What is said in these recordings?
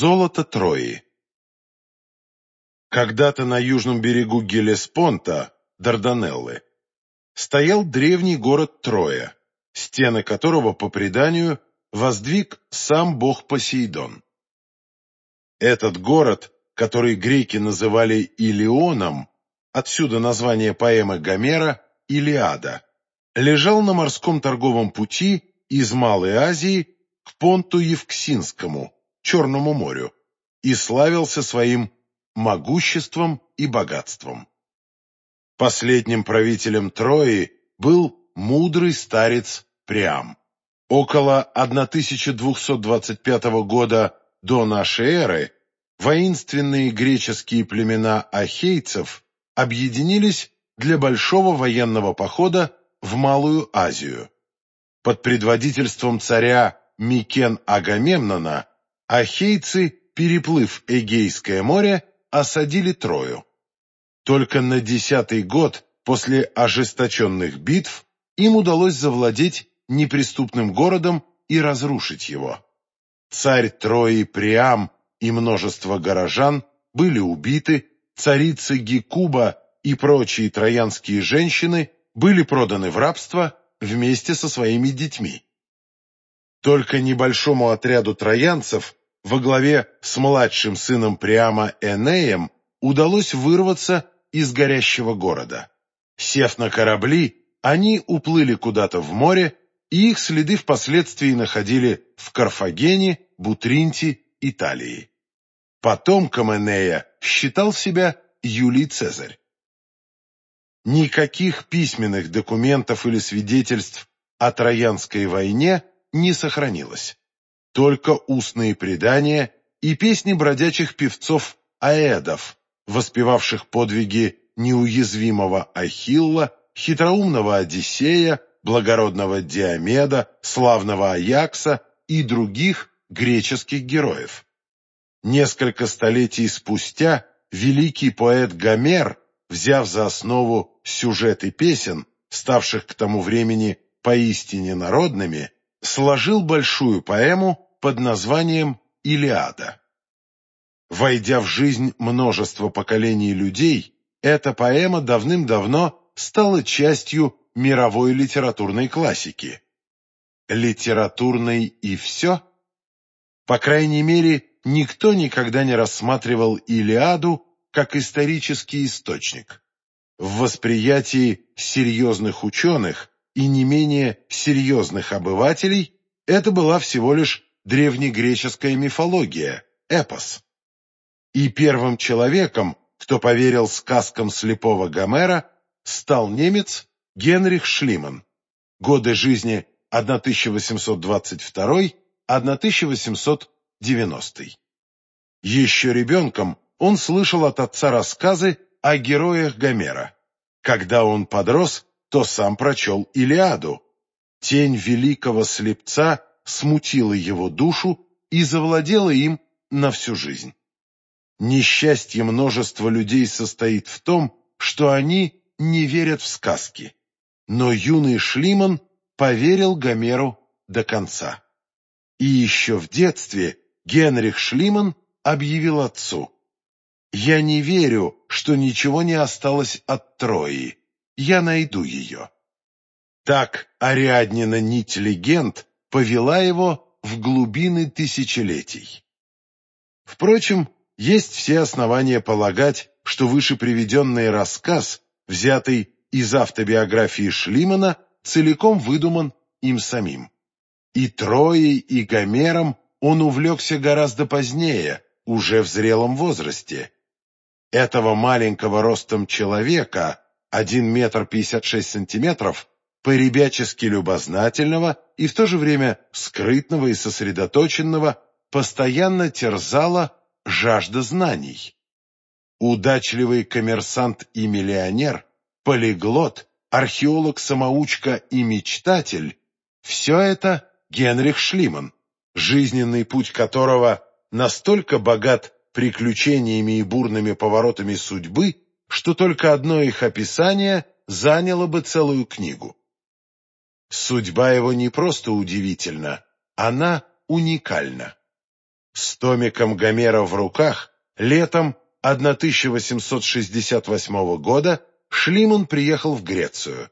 Золото Трои Когда-то на южном берегу Гелеспонта, Дарданеллы, стоял древний город Троя, стены которого, по преданию, воздвиг сам бог Посейдон. Этот город, который греки называли Илионом, отсюда название поэмы Гомера «Илиада», лежал на морском торговом пути из Малой Азии к понту Евксинскому, Черному морю, и славился своим могуществом и богатством. Последним правителем Трои был мудрый старец Приам. Около 1225 года до нашей эры воинственные греческие племена ахейцев объединились для большого военного похода в Малую Азию. Под предводительством царя Микен Агамемнона ахейцы, переплыв Эгейское море, осадили Трою. Только на десятый год после ожесточенных битв им удалось завладеть неприступным городом и разрушить его. Царь Трои Приам и множество горожан были убиты, царица Гекуба и прочие троянские женщины были проданы в рабство вместе со своими детьми. Только небольшому отряду троянцев во главе с младшим сыном Приама Энеем удалось вырваться из горящего города. Сев на корабли, они уплыли куда-то в море, и их следы впоследствии находили в Карфагене, Бутринте, Италии. Потомком Энея считал себя Юлий Цезарь. Никаких письменных документов или свидетельств о Троянской войне не сохранилось. Только устные предания и песни бродячих певцов-аэдов, воспевавших подвиги неуязвимого Ахилла, хитроумного Одиссея, благородного Диомеда, славного Аякса и других греческих героев. Несколько столетий спустя великий поэт Гомер, взяв за основу сюжеты песен, ставших к тому времени поистине народными, сложил большую поэму под названием «Илиада». Войдя в жизнь множество поколений людей, эта поэма давным-давно стала частью мировой литературной классики. Литературной и все? По крайней мере, никто никогда не рассматривал Илиаду как исторический источник. В восприятии серьезных ученых и не менее серьезных обывателей это была всего лишь древнегреческая мифология, эпос. И первым человеком, кто поверил сказкам слепого Гомера, стал немец Генрих Шлиман. Годы жизни 1822-1890. Еще ребенком он слышал от отца рассказы о героях Гомера. Когда он подрос, то сам прочел Илиаду. Тень великого слепца смутила его душу и завладела им на всю жизнь. Несчастье множества людей состоит в том, что они не верят в сказки. Но юный Шлиман поверил Гомеру до конца. И еще в детстве Генрих Шлиман объявил отцу, «Я не верю, что ничего не осталось от Трои. Я найду ее». Так Ариаднина нить легенд повела его в глубины тысячелетий. Впрочем, есть все основания полагать, что выше приведенный рассказ, взятый из автобиографии Шлимана, целиком выдуман им самим. И Троей, и Гомером он увлекся гораздо позднее, уже в зрелом возрасте. Этого маленького ростом человека, 1 метр 56 сантиметров, поребячески любознательного и в то же время скрытного и сосредоточенного, постоянно терзала жажда знаний. Удачливый коммерсант и миллионер, полиглот, археолог-самоучка и мечтатель – все это Генрих Шлиман, жизненный путь которого настолько богат приключениями и бурными поворотами судьбы, что только одно их описание заняло бы целую книгу. Судьба его не просто удивительна, она уникальна. С томиком Гомера в руках летом 1868 года Шлиман приехал в Грецию.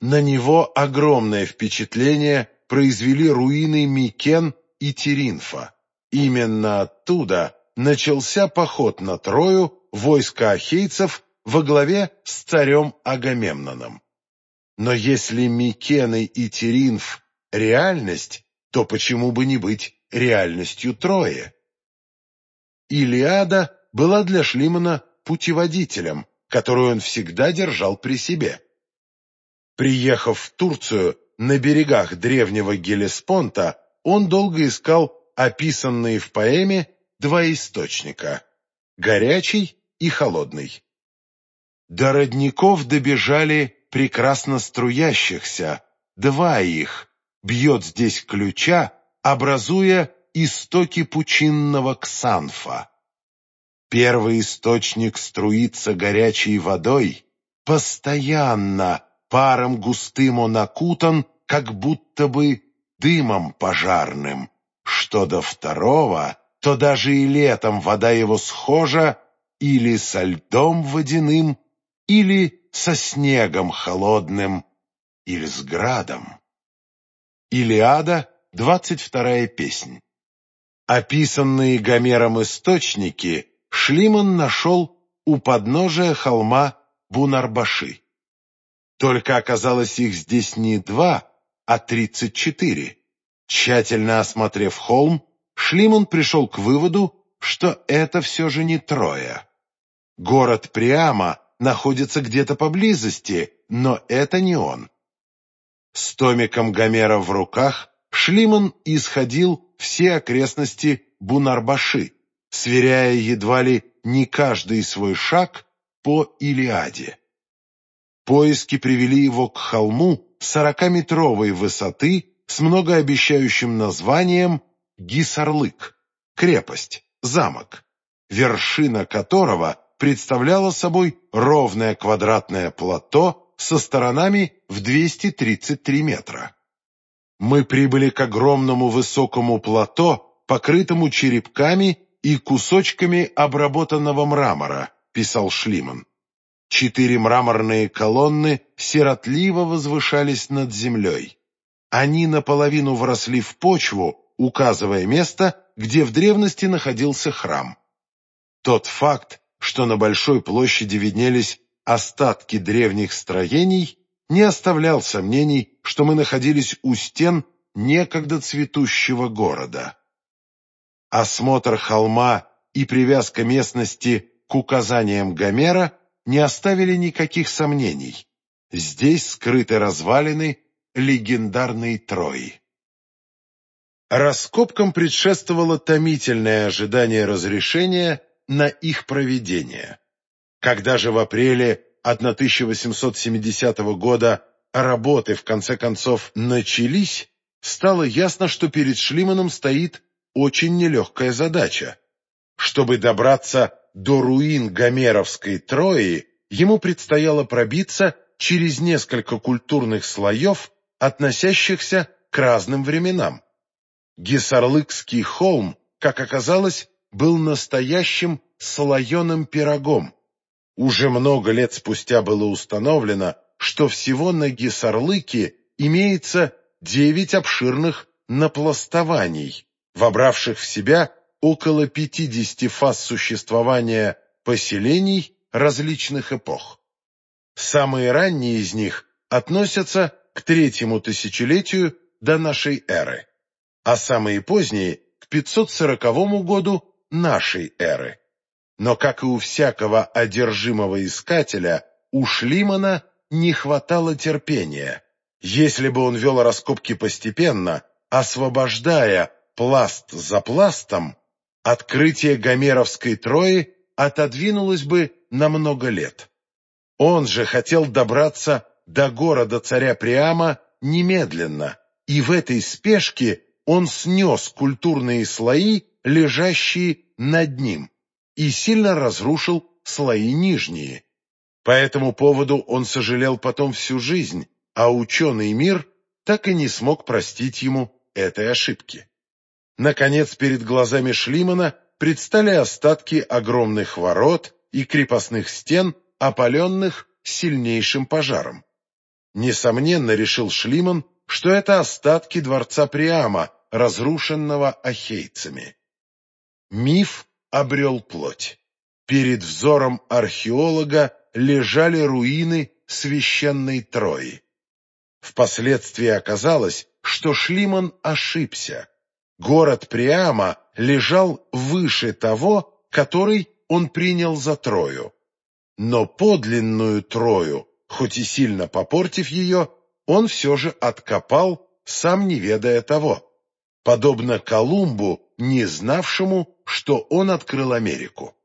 На него огромное впечатление произвели руины Микен и Теринфа. Именно оттуда начался поход на Трою войска ахейцев во главе с царем Агамемноном. Но если Микены и Теринф – реальность, то почему бы не быть реальностью Трои? Илиада была для Шлимана путеводителем, которую он всегда держал при себе. Приехав в Турцию на берегах древнего Гелеспонта, он долго искал описанные в поэме два источника – горячий и холодный. До родников добежали прекрасно струящихся, два их, бьет здесь ключа, образуя истоки пучинного ксанфа. Первый источник струится горячей водой, постоянно паром густым он окутан, как будто бы дымом пожарным. Что до второго, то даже и летом вода его схожа или со льдом водяным, или со снегом холодным, или с градом. Илиада, двадцать вторая песнь. Описанные Гомером источники Шлиман нашел у подножия холма Бунарбаши. Только оказалось их здесь не два, а тридцать четыре. Тщательно осмотрев холм, Шлиман пришел к выводу, что это все же не Троя. Город Приама находится где-то поблизости, но это не он. С томиком Гомера в руках Шлиман исходил все окрестности Бунарбаши, сверяя едва ли не каждый свой шаг по Илиаде. Поиски привели его к холму сорокаметровой высоты с многообещающим названием Гисарлык, крепость, замок, вершина которого представляла собой ровное квадратное плато со сторонами в 233 метра. Мы прибыли к огромному высокому плато, покрытому черепками и кусочками обработанного мрамора, писал Шлиман. Четыре мраморные колонны сиротливо возвышались над землей. Они наполовину вросли в почву, указывая место, где в древности находился храм. Тот факт, что на большой площади виднелись остатки древних строений, не оставлял сомнений, что мы находились у стен некогда цветущего города. Осмотр холма и привязка местности к указаниям Гомера не оставили никаких сомнений. Здесь скрыты развалины легендарной Трои. Раскопкам предшествовало томительное ожидание разрешения на их проведение. Когда же в апреле 1870 года работы в конце концов начались, стало ясно, что перед Шлиманом стоит очень нелегкая задача. Чтобы добраться до руин Гомеровской Трои, ему предстояло пробиться через несколько культурных слоев, относящихся к разным временам. Гесарлыкский холм, как оказалось, был настоящим слоеным пирогом. Уже много лет спустя было установлено, что всего на Гесарлыке имеется девять обширных напластований, вобравших в себя около 50 фаз существования поселений различных эпох. Самые ранние из них относятся к третьему тысячелетию до нашей эры, а самые поздние – к 540 году нашей эры. Но, как и у всякого одержимого искателя, у Шлимана не хватало терпения. Если бы он вел раскопки постепенно, освобождая пласт за пластом, открытие Гомеровской Трои отодвинулось бы на много лет. Он же хотел добраться до города царя Приама немедленно, и в этой спешке он снес культурные слои, лежащие над ним, и сильно разрушил слои нижние. По этому поводу он сожалел потом всю жизнь, а ученый мир так и не смог простить ему этой ошибки. Наконец, перед глазами Шлимана предстали остатки огромных ворот и крепостных стен, опаленных сильнейшим пожаром. Несомненно, решил Шлиман, что это остатки дворца Приама, разрушенного ахейцами. Миф обрел плоть. Перед взором археолога лежали руины священной Трои. Впоследствии оказалось, что Шлиман ошибся. Город Приама лежал выше того, который он принял за Трою. Но подлинную Трою, хоть и сильно попортив ее, он все же откопал, сам не ведая того, подобно Колумбу, не знавшему, что он открыл Америку.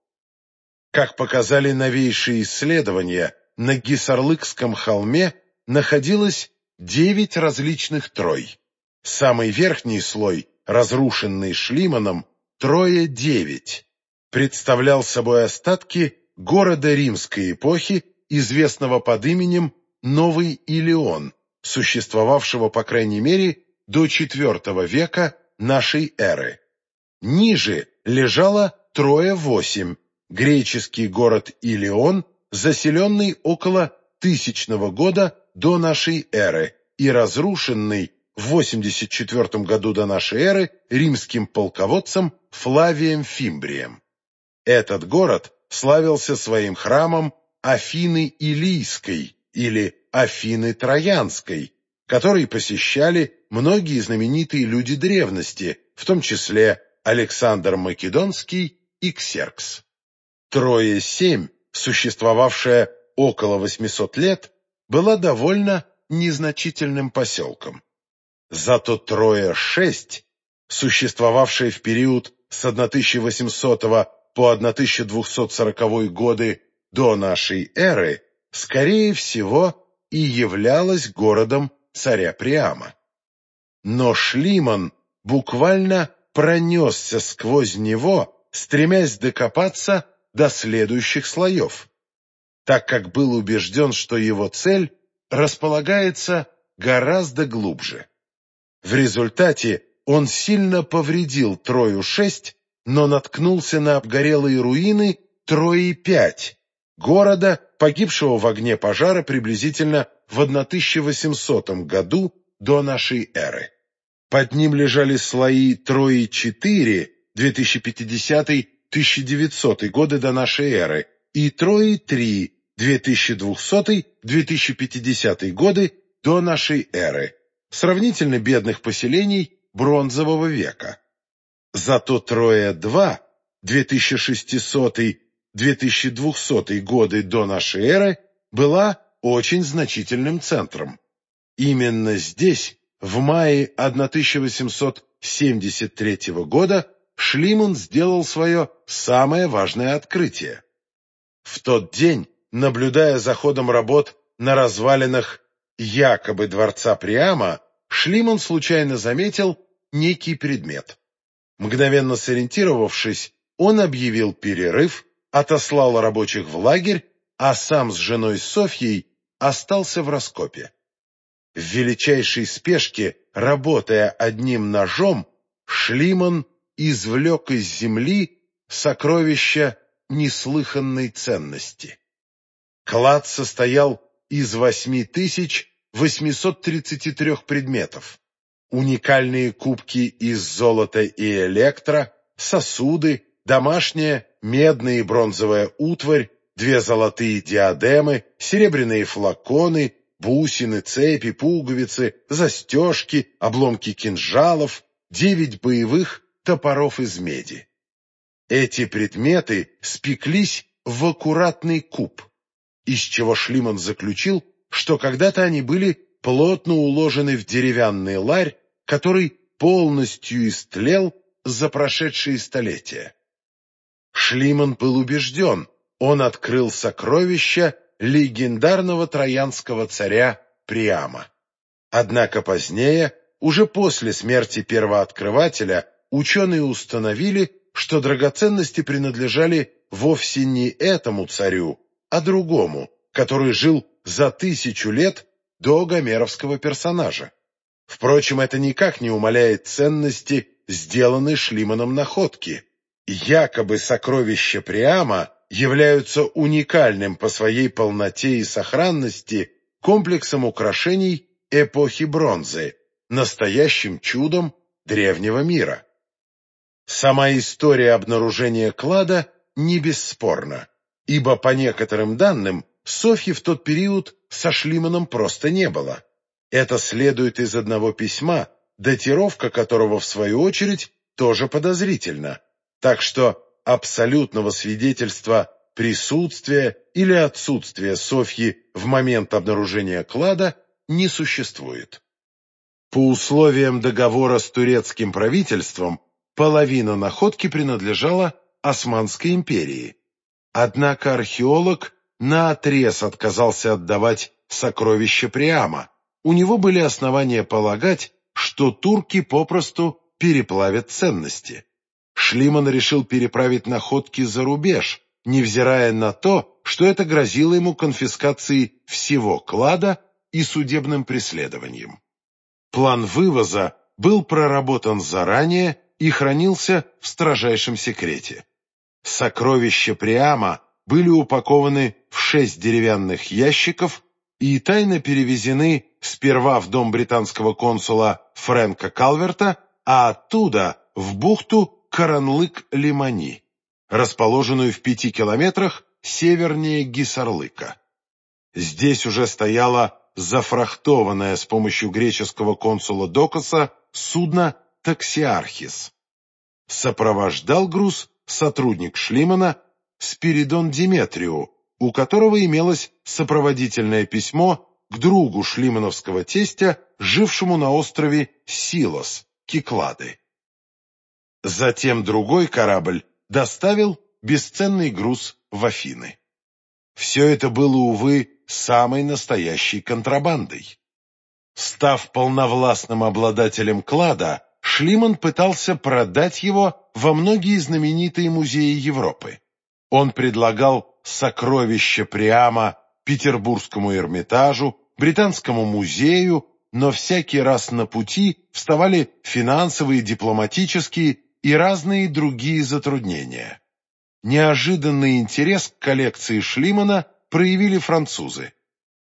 Как показали новейшие исследования, на Гисарлыкском холме находилось девять различных трой. Самый верхний слой, разрушенный Шлиманом, Трое-девять, представлял собой остатки города римской эпохи, известного под именем Новый Илион, существовавшего, по крайней мере, до IV века нашей эры. Ниже лежало Трое-восемь, греческий город Илион, заселенный около тысячного года до нашей эры и разрушенный в 84 году до нашей эры римским полководцем Флавием Фимбрием. Этот город славился своим храмом Афины Илийской или Афины Троянской, который посещали многие знаменитые люди древности, в том числе Александр Македонский и Ксеркс. Трое-семь, существовавшая около 800 лет, была довольно незначительным поселком. Зато Трое-6, существовавшая в период с 1800 по 1240 годы до нашей эры, скорее всего, и являлась городом царя Приама. Но Шлиман буквально пронесся сквозь него, стремясь докопаться до следующих слоев, так как был убежден, что его цель располагается гораздо глубже. В результате он сильно повредил Трою-6, но наткнулся на обгорелые руины Трои-5, города, погибшего в огне пожара приблизительно в 1800 году до нашей эры. Под ним лежали слои Трои-4, 2050-1900 годы до нашей эры, и Трои-3, 2200-2050 годы до нашей эры, сравнительно бедных поселений бронзового века. Зато Троя-2, 2600-2200 годы до нашей эры, была очень значительным центром. Именно здесь, в мае 1873 года, Шлиман сделал свое самое важное открытие. В тот день, наблюдая за ходом работ на развалинах якобы дворца Приама, Шлиман случайно заметил некий предмет. Мгновенно сориентировавшись, он объявил перерыв, отослал рабочих в лагерь, а сам с женой Софьей остался в раскопе. В величайшей спешке, работая одним ножом, Шлиман извлек из земли сокровища неслыханной ценности. Клад состоял из 8833 предметов. Уникальные кубки из золота и электро, сосуды, домашняя медная и бронзовая утварь, две золотые диадемы, серебряные флаконы, бусины, цепи, пуговицы, застежки, обломки кинжалов, девять боевых топоров из меди. Эти предметы спеклись в аккуратный куб, из чего Шлиман заключил, что когда-то они были плотно уложены в деревянный ларь, который полностью истлел за прошедшие столетия. Шлиман был убежден, он открыл сокровища легендарного троянского царя Приама. Однако позднее, уже после смерти первооткрывателя, ученые установили, что драгоценности принадлежали вовсе не этому царю, а другому, который жил за тысячу лет до гомеровского персонажа. Впрочем, это никак не умаляет ценности сделаны Шлиманом находки. Якобы сокровища Приама являются уникальным по своей полноте и сохранности комплексом украшений эпохи бронзы, настоящим чудом древнего мира. Сама история обнаружения клада не бесспорна, ибо, по некоторым данным, Софьи в тот период со Шлиманом просто не было. Это следует из одного письма, датировка которого, в свою очередь, тоже подозрительна. Так что абсолютного свидетельства присутствия или отсутствия Софьи в момент обнаружения клада не существует. По условиям договора с турецким правительством половина находки принадлежала Османской империи. Однако археолог наотрез отказался отдавать сокровища Приама. У него были основания полагать, что турки попросту переплавят ценности. Шлиман решил переправить находки за рубеж, невзирая на то, что это грозило ему конфискацией всего клада и судебным преследованием. План вывоза был проработан заранее и хранился в строжайшем секрете. Сокровища Приама были упакованы в шесть деревянных ящиков и тайно перевезены сперва в дом британского консула Фрэнка Калверта, а оттуда в бухту Каранлык-Лимани, расположенную в пяти километрах севернее Гисарлыка. Здесь уже стояла зафрахтованное с помощью греческого консула Докоса судно «Таксиархис». Сопровождал груз сотрудник Шлимана Спиридон Диметрию, у которого имелось сопроводительное письмо к другу шлимановского тестя, жившему на острове Силос, Киклады. Затем другой корабль доставил бесценный груз в Афины. Все это было, увы, самой настоящей контрабандой. Став полновластным обладателем клада, Шлиман пытался продать его во многие знаменитые музеи Европы. Он предлагал сокровища Приама Петербургскому Эрмитажу, Британскому музею, но всякий раз на пути вставали финансовые, дипломатические и разные другие затруднения. Неожиданный интерес к коллекции Шлимана проявили французы.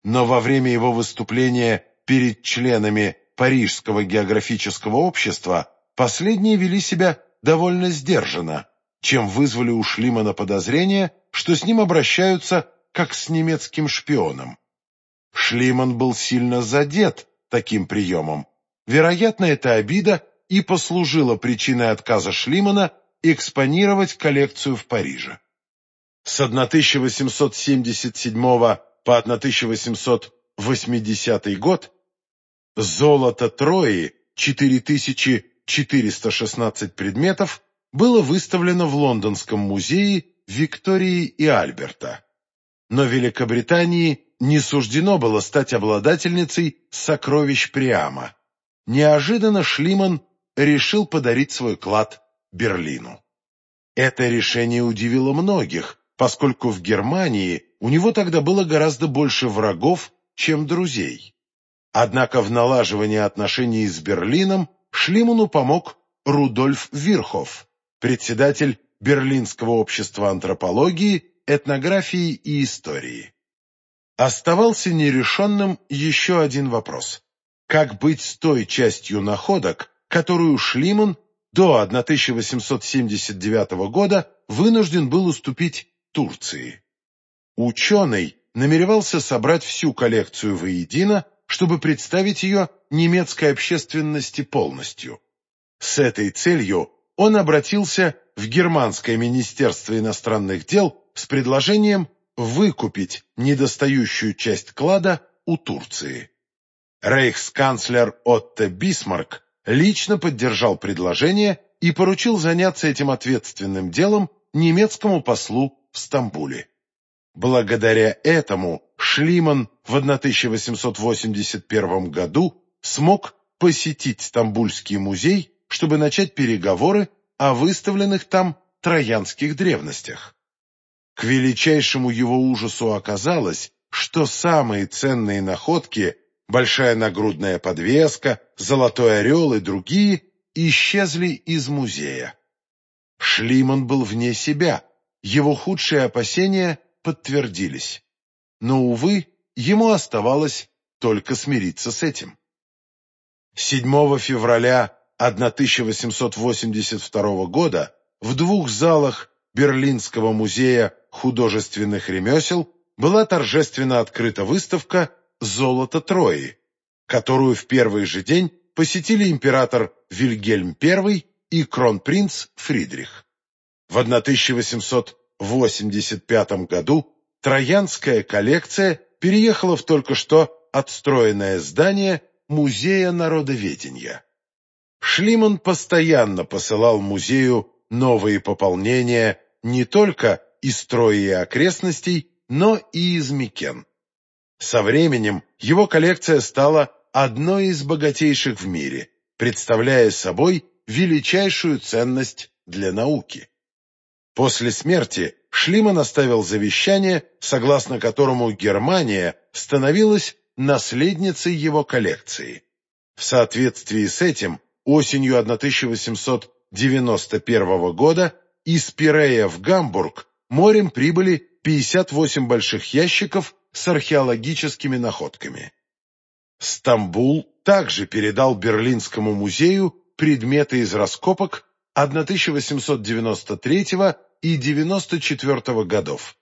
Но во время его выступления перед членами Парижского географического общества последние вели себя довольно сдержанно, чем вызвали у Шлимана подозрение, что с ним обращаются как с немецким шпионом. Шлиман был сильно задет таким приемом. Вероятно, эта обида и послужила причиной отказа Шлимана экспонировать коллекцию в Париже. С 1877 по 1880 год золото Трои 4416 предметов было выставлено в Лондонском музее Виктории и Альберта. Но Великобритании не суждено было стать обладательницей сокровищ Приама. Неожиданно Шлиман решил подарить свой клад Берлину. Это решение удивило многих, поскольку в Германии у него тогда было гораздо больше врагов, чем друзей. Однако в налаживании отношений с Берлином Шлиману помог Рудольф Вирхов, председатель Берлинского общества антропологии, этнографии и истории. Оставался нерешенным еще один вопрос. Как быть с той частью находок, которую Шлиман до 1879 года вынужден был уступить Турции. Ученый намеревался собрать всю коллекцию воедино, чтобы представить ее немецкой общественности полностью. С этой целью он обратился в Германское министерство иностранных дел с предложением выкупить недостающую часть клада у Турции. Рейхсканцлер Отто Бисмарк лично поддержал предложение и поручил заняться этим ответственным делом немецкому послу в Стамбуле. Благодаря этому Шлиман в 1881 году смог посетить Стамбульский музей, чтобы начать переговоры о выставленных там троянских древностях. К величайшему его ужасу оказалось, что самые ценные находки, большая нагрудная подвеска, золотой орел и другие, исчезли из музея. Шлиман был вне себя, его худшие опасения подтвердились. Но, увы, ему оставалось только смириться с этим. 7 февраля 1882 года в двух залах Берлинского музея художественных ремесел была торжественно открыта выставка «Золото Трои», которую в первый же день посетили император Вильгельм I и кронпринц Фридрих. В 1885 году Троянская коллекция переехала в только что отстроенное здание Музея народоведения. Шлиман постоянно посылал музею новые пополнения не только из Трои и окрестностей, но и из Микен. Со временем его коллекция стала одной из богатейших в мире, представляя собой величайшую ценность для науки. После смерти Шлиман оставил завещание, согласно которому Германия становилась наследницей его коллекции. В соответствии с этим, осенью 1891 года из Пирея в Гамбург морем прибыли 58 больших ящиков с археологическими находками. Стамбул также передал Берлинскому музею предметы из раскопок 1893 и 94 годов.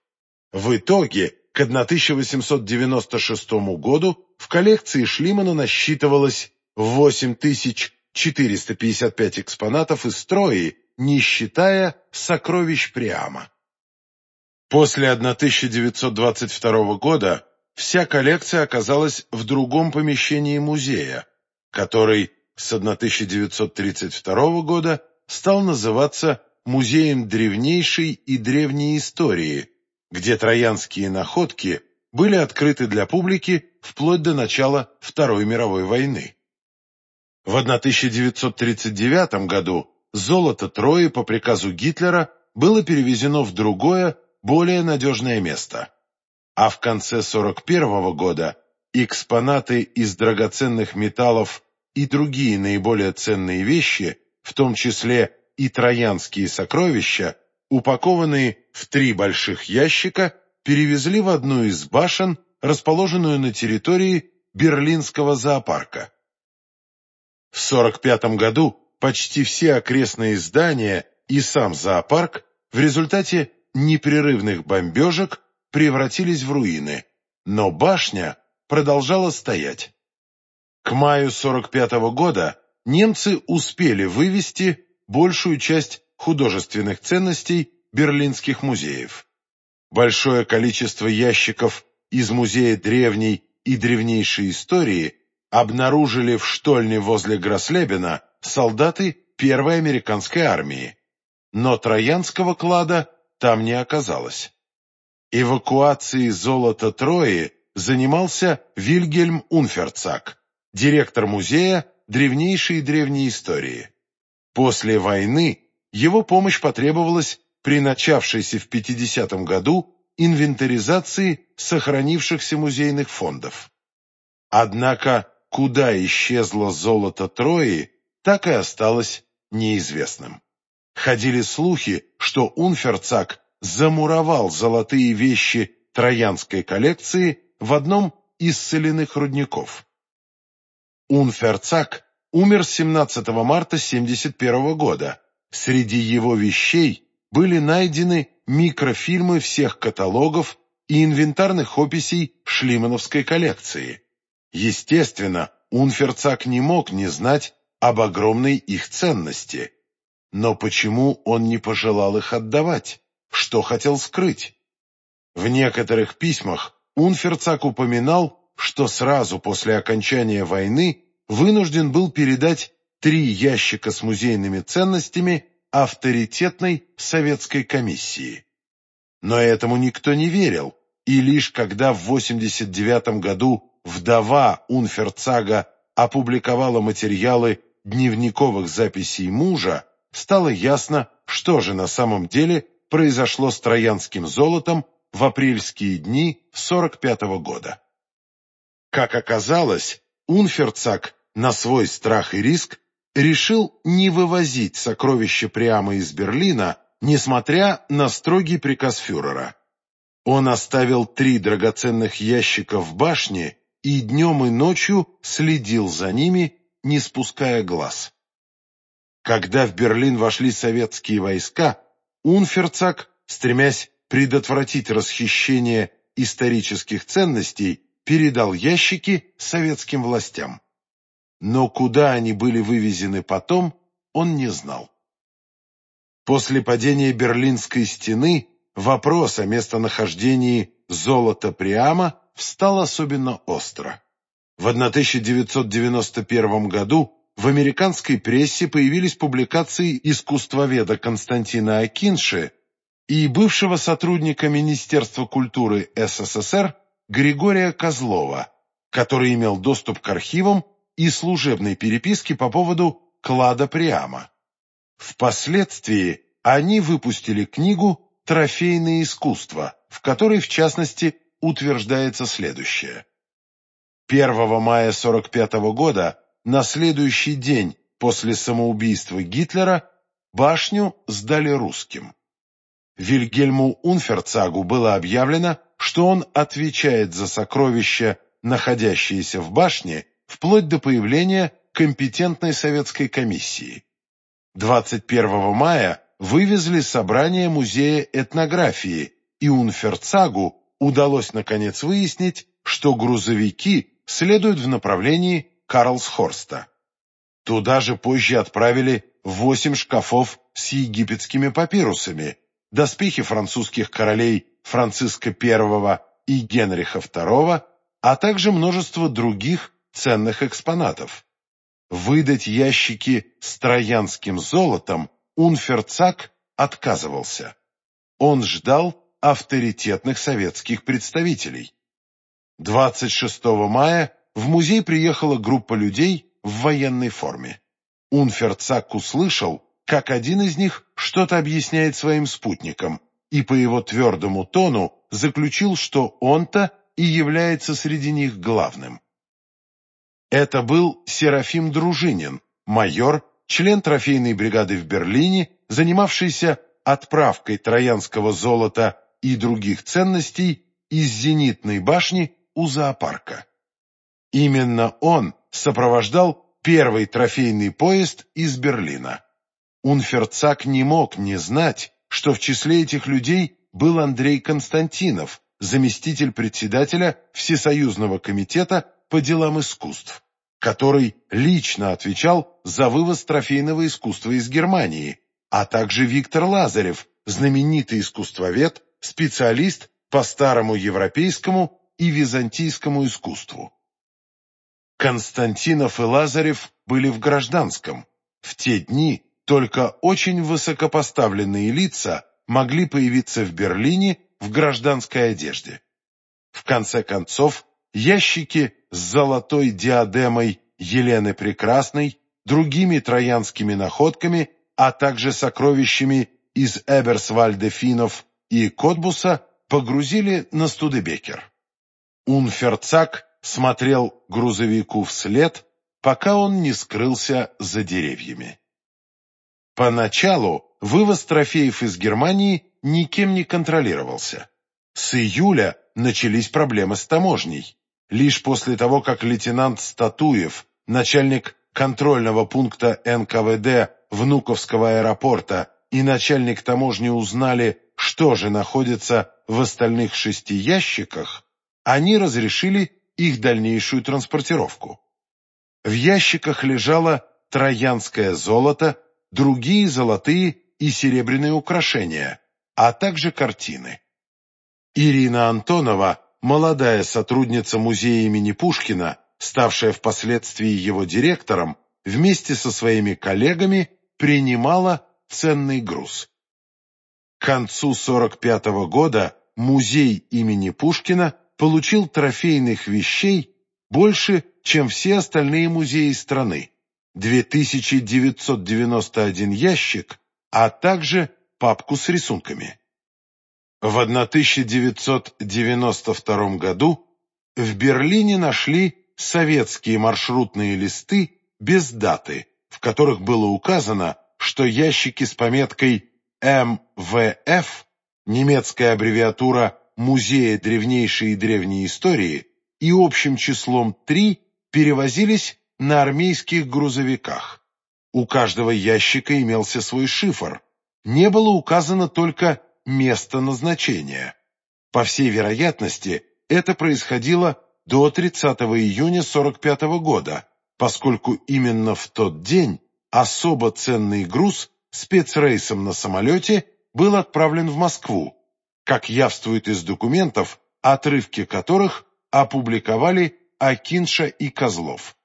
В итоге к 1896 году в коллекции Шлимана насчитывалось 8455 экспонатов из Трои, не считая сокровищ Приама. После 1922 года вся коллекция оказалась в другом помещении музея, который с 1932 года стал называться Музеем древнейшей и древней истории, где троянские находки были открыты для публики вплоть до начала Второй мировой войны. В 1939 году золото Трои по приказу Гитлера было перевезено в другое, более надежное место. А в конце 1941 года экспонаты из драгоценных металлов и другие наиболее ценные вещи, в том числе и троянские сокровища, упакованные в три больших ящика, перевезли в одну из башен, расположенную на территории Берлинского зоопарка. В 1945 году почти все окрестные здания и сам зоопарк в результате непрерывных бомбежек превратились в руины, но башня продолжала стоять. К маю 45 -го года немцы успели вывести большую часть художественных ценностей берлинских музеев. Большое количество ящиков из Музея древней и древнейшей истории обнаружили в штольне возле Грослебена солдаты Первой американской армии, но Троянского клада там не оказалось. Эвакуацией золота Трои занимался Вильгельм Унферцак, директор музея древнейшей древней истории. После войны его помощь потребовалась при начавшейся в 50 году инвентаризации сохранившихся музейных фондов. Однако, куда исчезло золото Трои, так и осталось неизвестным. Ходили слухи, что Унферцак замуровал золотые вещи троянской коллекции в одном из соляных рудников. Унферцак умер 17 марта 1971 года. Среди его вещей были найдены микрофильмы всех каталогов и инвентарных описей шлимановской коллекции. Естественно, Унферцак не мог не знать об огромной их ценности. Но почему он не пожелал их отдавать? Что хотел скрыть? В некоторых письмах Унферцак упоминал, что сразу после окончания войны вынужден был передать три ящика с музейными ценностями авторитетной советской комиссии. Но этому никто не верил, и лишь когда в 89 году вдова Унферцага опубликовала материалы дневниковых записей мужа, стало ясно, что же на самом деле произошло с троянским золотом в апрельские дни 45 -го года. Как оказалось, Унферцаг на свой страх и риск решил не вывозить сокровища прямо из Берлина, несмотря на строгий приказ фюрера. Он оставил три драгоценных ящика в башне и днем и ночью следил за ними, не спуская глаз. Когда в Берлин вошли советские войска, Унферцак, стремясь предотвратить расхищение исторических ценностей, передал ящики советским властям. Но куда они были вывезены потом, он не знал. После падения Берлинской стены вопрос о местонахождении золота Приама встал особенно остро. В 1991 году в американской прессе появились публикации искусствоведа Константина Акинши и бывшего сотрудника Министерства культуры СССР Григория Козлова, который имел доступ к архивам и служебной переписке по поводу клада Приама. Впоследствии они выпустили книгу «Трофейное искусство», в которой, в частности, утверждается следующее. 1 мая 45 года, на следующий день после самоубийства Гитлера, башню сдали русским. Вильгельму Унферцагу было объявлено, что он отвечает за сокровища, находящиеся в башне, вплоть до появления компетентной советской комиссии. 21 мая вывезли собрание Музея этнографии, и Унферцагу удалось наконец выяснить, что грузовики следуют в направлении Карлсхорста. Туда же позже отправили восемь шкафов с египетскими папирусами, доспехи французских королей Франциска I и Генриха II, а также множество других ценных экспонатов. Выдать ящики с троянским золотом Унферцак отказывался. Он ждал авторитетных советских представителей. 26 мая в музей приехала группа людей в военной форме. Унферцак услышал, как один из них что-то объясняет своим спутникам, и по его твердому тону заключил, что он-то и является среди них главным. Это был Серафим Дружинин, майор, член трофейной бригады в Берлине, занимавшийся отправкой троянского золота и других ценностей из зенитной башни у зоопарка. Именно он сопровождал первый трофейный поезд из Берлина. Унферцак не мог не знать, что в числе этих людей был Андрей Константинов, заместитель председателя Всесоюзного комитета по делам искусств, который лично отвечал за вывоз трофейного искусства из Германии, а также Виктор Лазарев, знаменитый искусствовед, специалист по старому европейскому и византийскому искусству. Константинов и Лазарев были в гражданском. В те дни только очень высокопоставленные лица могли появиться в Берлине в гражданской одежде. В конце концов, ящики с золотой диадемой Елены Прекрасной, другими троянскими находками, а также сокровищами из Эберсвальде-Финов и Котбуса погрузили на Студебекер. Унферцак смотрел грузовику вслед, пока он не скрылся за деревьями. Поначалу вывоз трофеев из Германии никем не контролировался. С июля начались проблемы с таможней. Лишь после того, как лейтенант Статуев, начальник контрольного пункта НКВД Внуковского аэропорта и начальник таможни узнали, что же находится в остальных шести ящиках, они разрешили их дальнейшую транспортировку. В ящиках лежало троянское золото, другие золотые и серебряные украшения, а также картины. Ирина Антонова, молодая сотрудница музея имени Пушкина, ставшая впоследствии его директором, вместе со своими коллегами принимала ценный груз. К концу 45 -го года музей имени Пушкина получил трофейных вещей больше, чем все остальные музеи страны. 2991 ящик, а также папку с рисунками. В 1992 году в Берлине нашли советские маршрутные листы без даты, в которых было указано, что ящики с пометкой МВФ, немецкая аббревиатура Музея древнейшей и древней истории, и общим числом 3 перевозились на армейских грузовиках. У каждого ящика имелся свой шифр. Не было указано только место назначения. По всей вероятности, это происходило до 30 июня 45 года, поскольку именно в тот день особо ценный груз спецрейсом на самолете был отправлен в Москву, как явствует из документов, отрывки которых опубликовали Акинша и Козлов.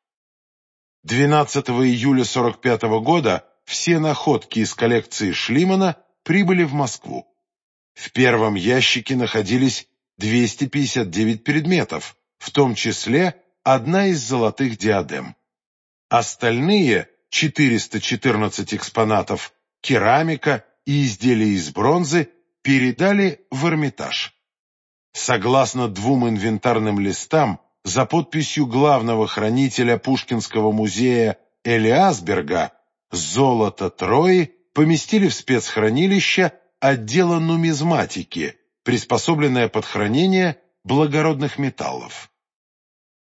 12 июля 45 года все находки из коллекции Шлимана прибыли в Москву. В первом ящике находились 259 предметов, в том числе одна из золотых диадем. Остальные 414 экспонатов, керамика и изделия из бронзы передали в Эрмитаж. Согласно двум инвентарным листам, за подписью главного хранителя Пушкинского музея Элиасберга золото Трои поместили в спецхранилище отдела нумизматики, приспособленное под хранение благородных металлов.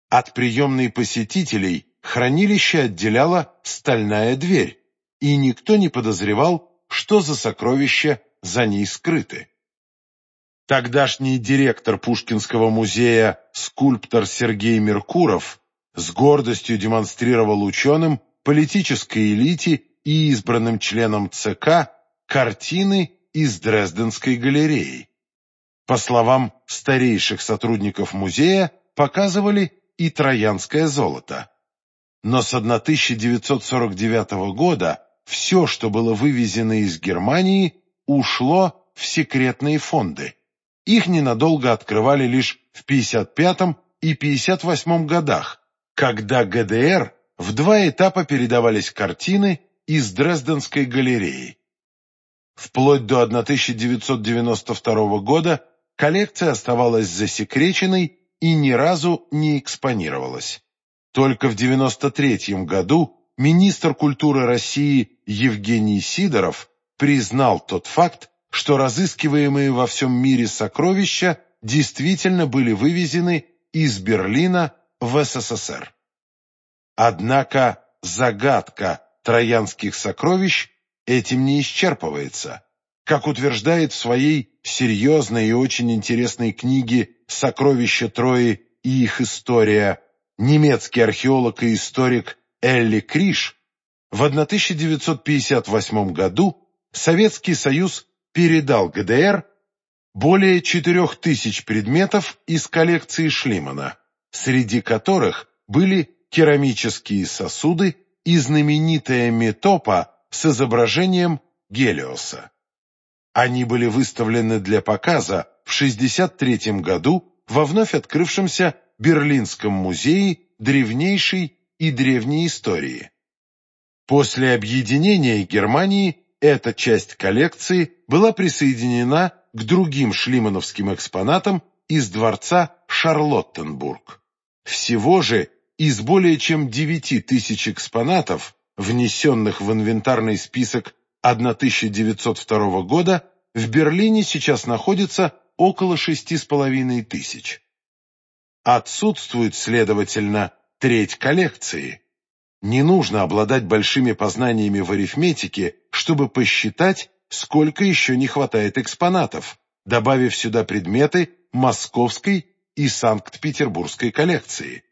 От приемной посетителей хранилище отделяла стальная дверь, и никто не подозревал, что за сокровища за ней скрыты. Тогдашний директор Пушкинского музея, скульптор Сергей Меркуров, с гордостью демонстрировал ученым, политической элите и избранным членам ЦК картины из Дрезденской галереи. По словам старейших сотрудников музея, показывали и троянское золото. Но с 1949 года все, что было вывезено из Германии, ушло в секретные фонды. Их ненадолго открывали лишь в 55 и 58 годах, когда ГДР в два этапа передавались картины из Дрезденской галереи. Вплоть до 1992 года коллекция оставалась засекреченной и ни разу не экспонировалась. Только в 1993 году министр культуры России Евгений Сидоров признал тот факт, что разыскиваемые во всем мире сокровища действительно были вывезены из Берлина в СССР. Однако загадка троянских сокровищ этим не исчерпывается. Как утверждает в своей серьезной и очень интересной книге «Сокровища Трои и их история» немецкий археолог и историк Элли Криш, в 1958 году Советский Союз передал ГДР более 4000 предметов из коллекции Шлимана, среди которых были керамические сосуды и знаменитая метопа с изображением Гелиоса. Они были выставлены для показа в 1963 году во вновь открывшемся Берлинском музее древнейшей и древней истории. После объединения Германии эта часть коллекции была присоединена к другим шлимановским экспонатам из дворца Шарлоттенбург. Всего же из более чем 9 тысяч экспонатов, внесенных в инвентарный список 1902 года, в Берлине сейчас находится около шести с половиной тысяч. Отсутствует, следовательно, треть коллекции – не нужно обладать большими познаниями в арифметике, чтобы посчитать, сколько еще не хватает экспонатов, добавив сюда предметы московской и Санкт-Петербургской коллекции.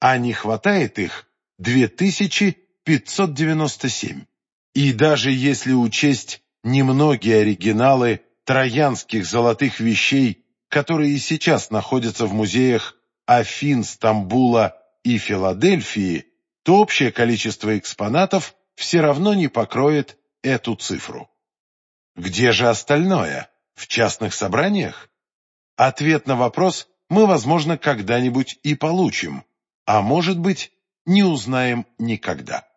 А не хватает их 2597. И даже если учесть немногие оригиналы троянских золотых вещей, которые сейчас находятся в музеях Афин, Стамбула и Филадельфии, то общее количество экспонатов все равно не покроет эту цифру. Где же остальное? В частных собраниях? Ответ на вопрос мы, возможно, когда-нибудь и получим, а может быть, не узнаем никогда.